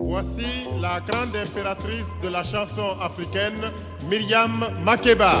Voici la grande impératrice de la chanson africaine, Myriam Makeba.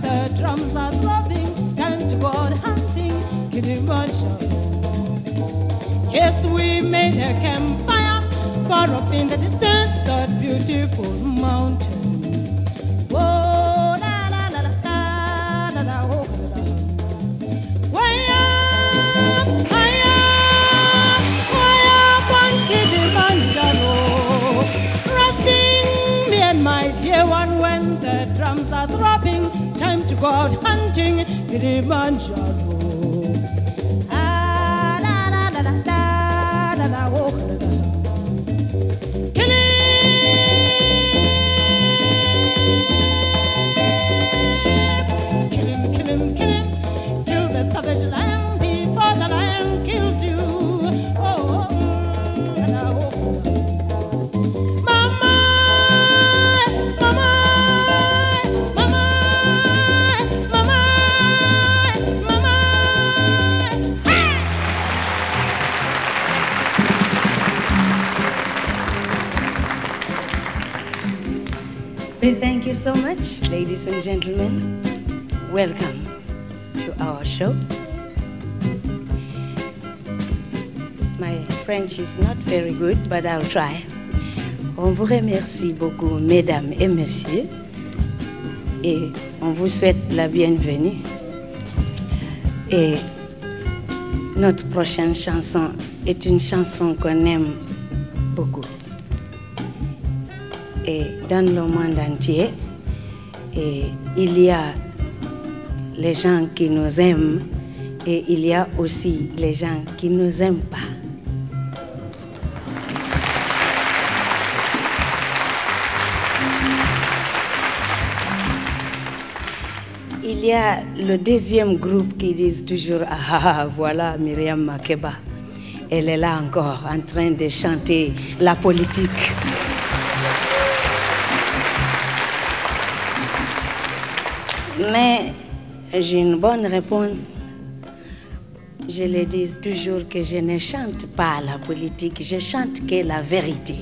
The drums are throbbing, time to go out hunting Kilimanjaro. Yes, we made a campfire far up in the distance, that beautiful mountain. One when the drums are throbbing. Time to go out hunting Kilimanjaro. Ah, We thank you so much, ladies and gentlemen. Welcome to our show. My French is not very good, but I'll try. On vous remercie beaucoup, mesdames et messieurs, et on vous souhaite la bienvenue. Et notre prochaine chanson est une chanson qu'on aime dans le monde entier. Et il y a les gens qui nous aiment et il y a aussi les gens qui ne nous aiment pas. Il y a le deuxième groupe qui disent toujours Ah, ah, ah, voilà Myriam Makeba. Elle est là encore en train de chanter la politique. Mais j'ai une bonne réponse. Je le dis toujours que je ne chante pas la politique, je chante que la vérité.